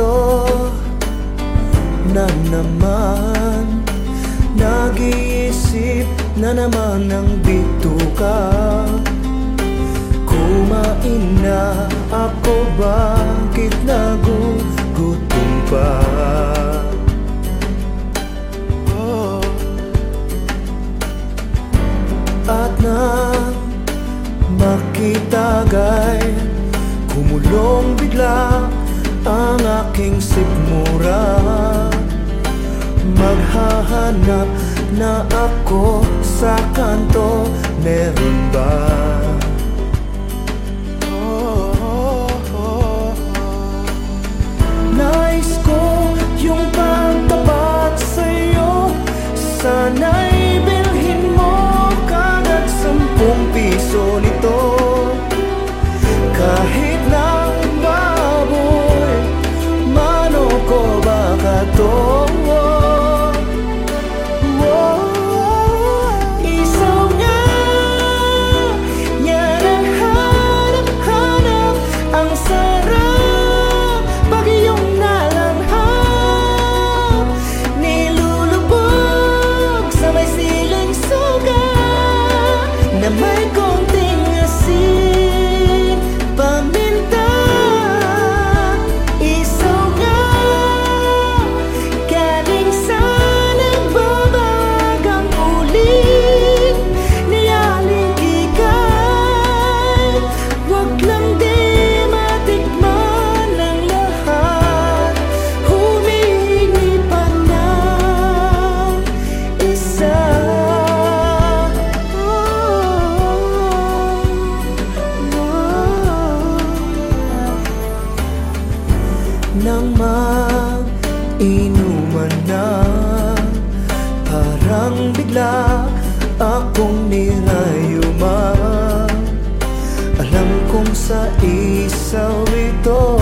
to na naman. Nag-iisip na naman ng bituka. Kumain na ako bakit nagugutom pa? Oh. At nang makitagay Kumulong aking sikmura. Maghahanap na ako sa kanto. Meron ba? Oh, oh, ko yung pagtapat sa'yo. Sana'y bilhin mo kagad sampung piso nito bigla akong nirayuma Alam kong sa isaw ito